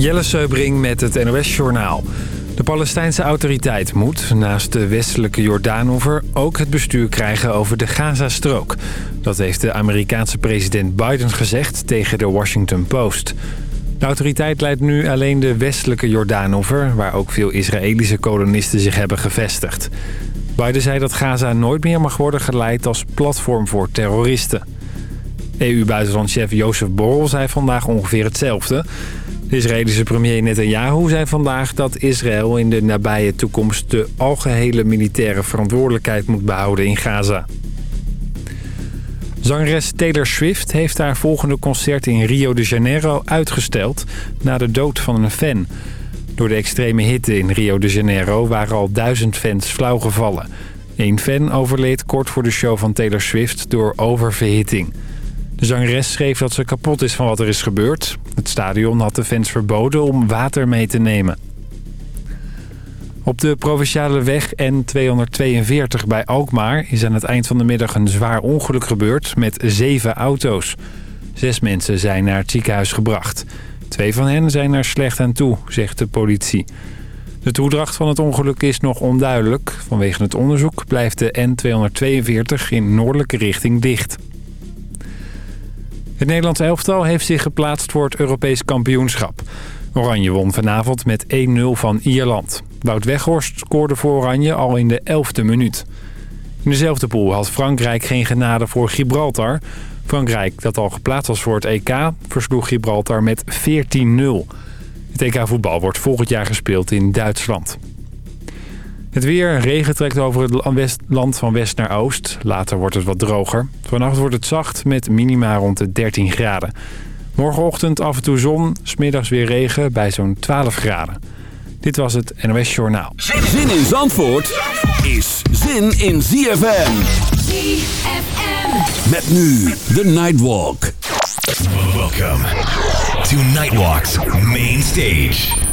Jelle Seubring met het NOS-journaal. De Palestijnse autoriteit moet, naast de westelijke Jordaanoever... ook het bestuur krijgen over de Gazastrook. Dat heeft de Amerikaanse president Biden gezegd tegen de Washington Post. De autoriteit leidt nu alleen de westelijke Jordaanoever... waar ook veel Israëlische kolonisten zich hebben gevestigd. Biden zei dat Gaza nooit meer mag worden geleid als platform voor terroristen. EU-buitenlandchef Jozef Borrell zei vandaag ongeveer hetzelfde... De Israëlische premier Netanyahu zei vandaag dat Israël in de nabije toekomst de algehele militaire verantwoordelijkheid moet behouden in Gaza. Zangeres Taylor Swift heeft haar volgende concert in Rio de Janeiro uitgesteld na de dood van een fan. Door de extreme hitte in Rio de Janeiro waren al duizend fans flauwgevallen. Eén fan overleed kort voor de show van Taylor Swift door oververhitting. De zangeres schreef dat ze kapot is van wat er is gebeurd. Het stadion had de fans verboden om water mee te nemen. Op de provinciale weg N242 bij Alkmaar is aan het eind van de middag een zwaar ongeluk gebeurd met zeven auto's. Zes mensen zijn naar het ziekenhuis gebracht. Twee van hen zijn er slecht aan toe, zegt de politie. De toedracht van het ongeluk is nog onduidelijk. Vanwege het onderzoek blijft de N242 in noordelijke richting dicht. Het Nederlands elftal heeft zich geplaatst voor het Europees kampioenschap. Oranje won vanavond met 1-0 van Ierland. Wout Weghorst scoorde voor Oranje al in de 11e minuut. In dezelfde pool had Frankrijk geen genade voor Gibraltar. Frankrijk, dat al geplaatst was voor het EK, versloeg Gibraltar met 14-0. Het EK voetbal wordt volgend jaar gespeeld in Duitsland. Het weer, regen trekt over het land van west naar oost. Later wordt het wat droger. Vannacht wordt het zacht met minima rond de 13 graden. Morgenochtend af en toe zon, smiddags weer regen bij zo'n 12 graden. Dit was het NOS Journaal. Zin in Zandvoort is zin in ZFM. ZFM. Met nu de Nightwalk. Welkom to Nightwalk's main stage.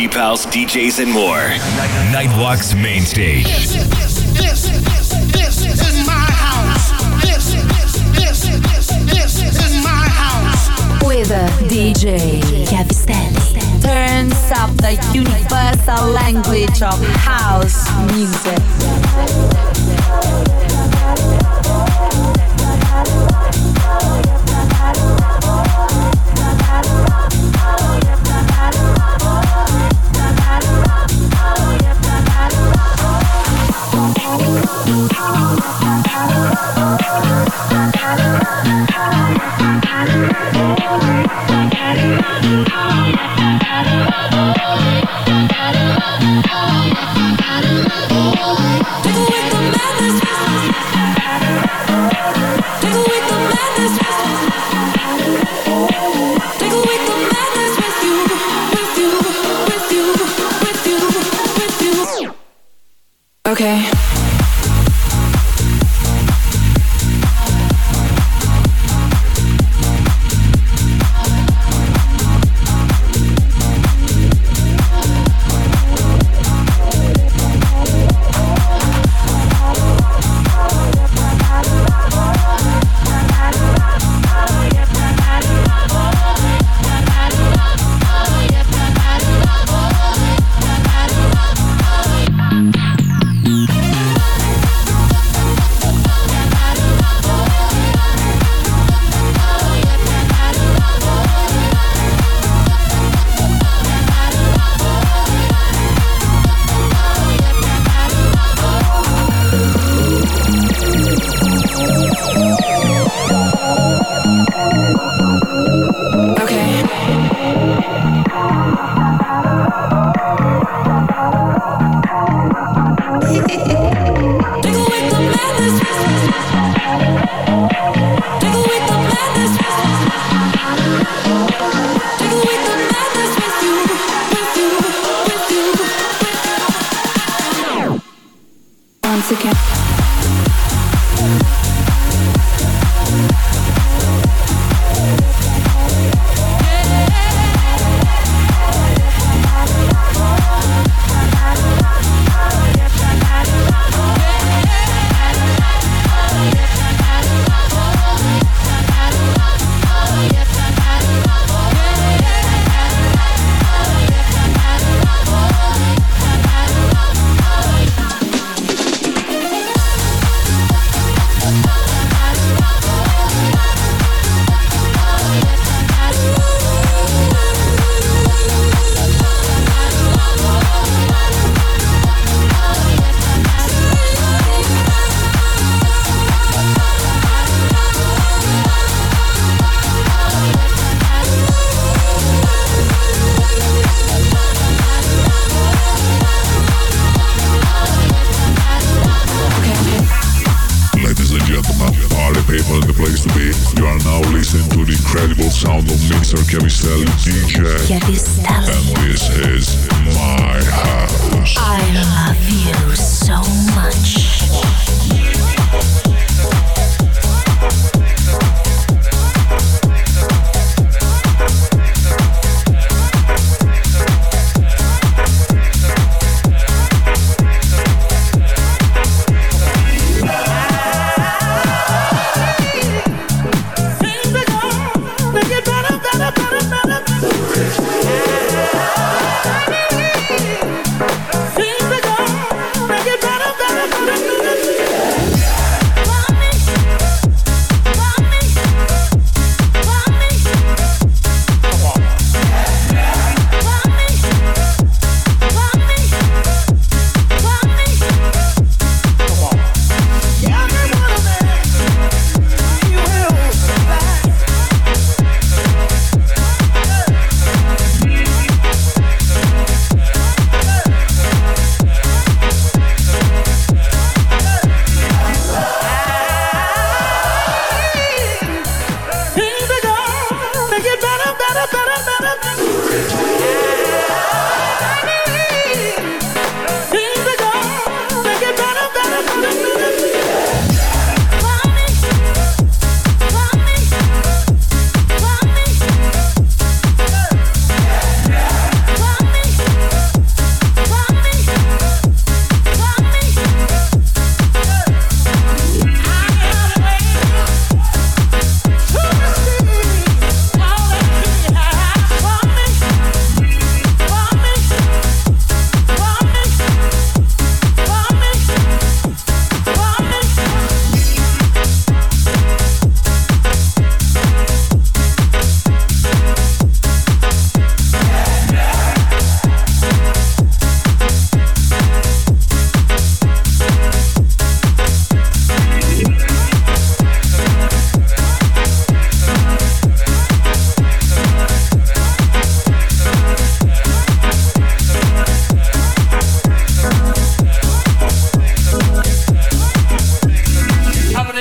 Deep house, DJs, and more. Nightwalk's main stage. This, this, this, this is my house. This, this, this is my house. With DJ Chiavistelli. Turns up the universal language of house music.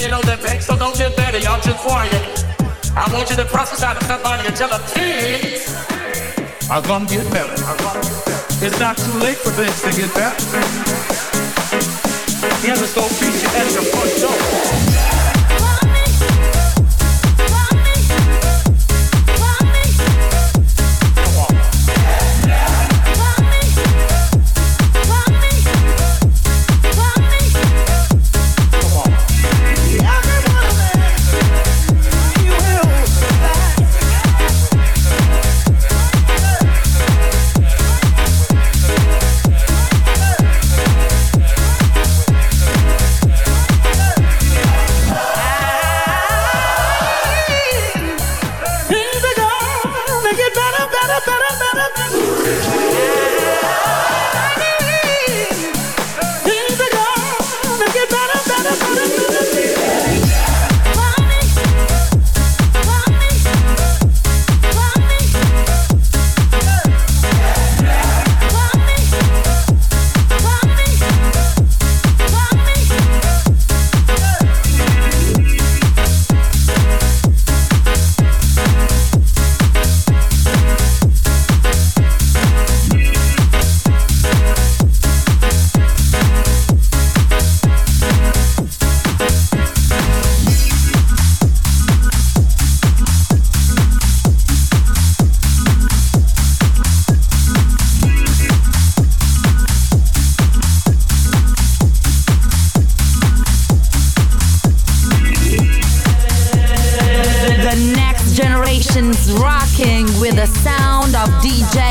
you know that so don't get dirty, y'all just quiet. I want you to process out of that body until tell them I'm gonna get better. It's not too late for things to get better. Yeah, let's go feature at the front door.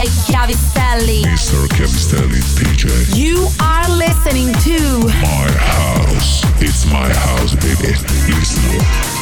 DJ Chiavistelli. Mr. Chiavistelli DJ. You are listening to My house. It's my house, baby. Listen.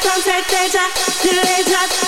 T'en sais déjà, tu l'es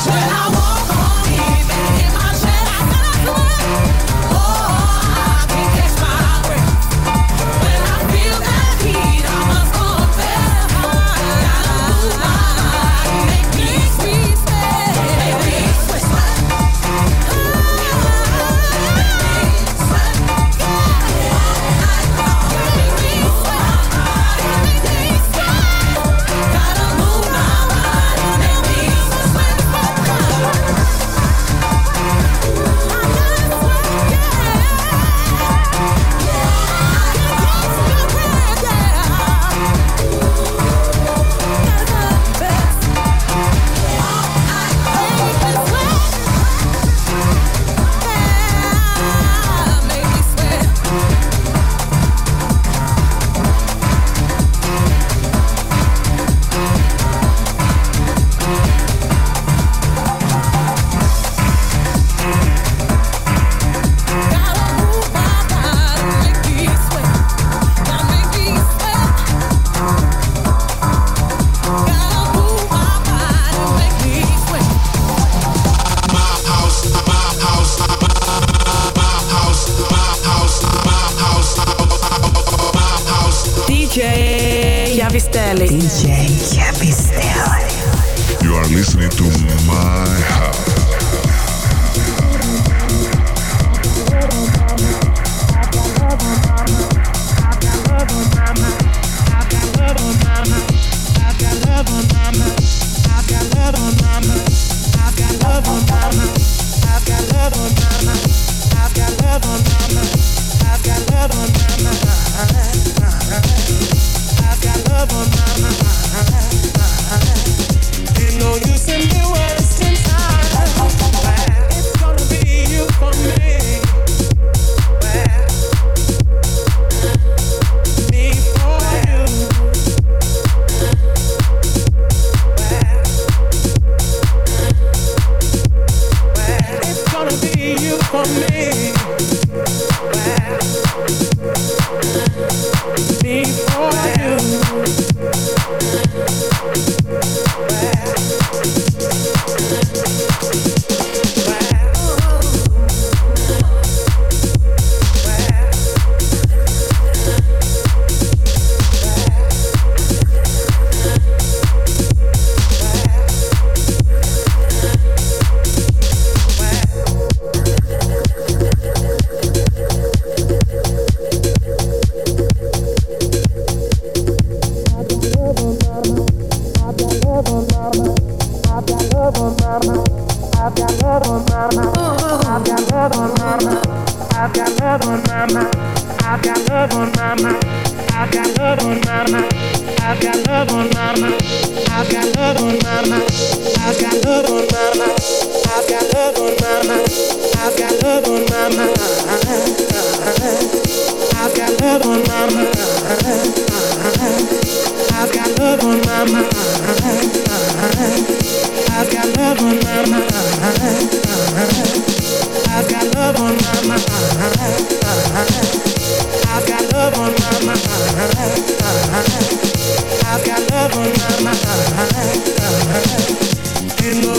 swear.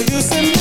you send me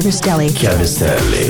Chiavistelli. Chiavistelli.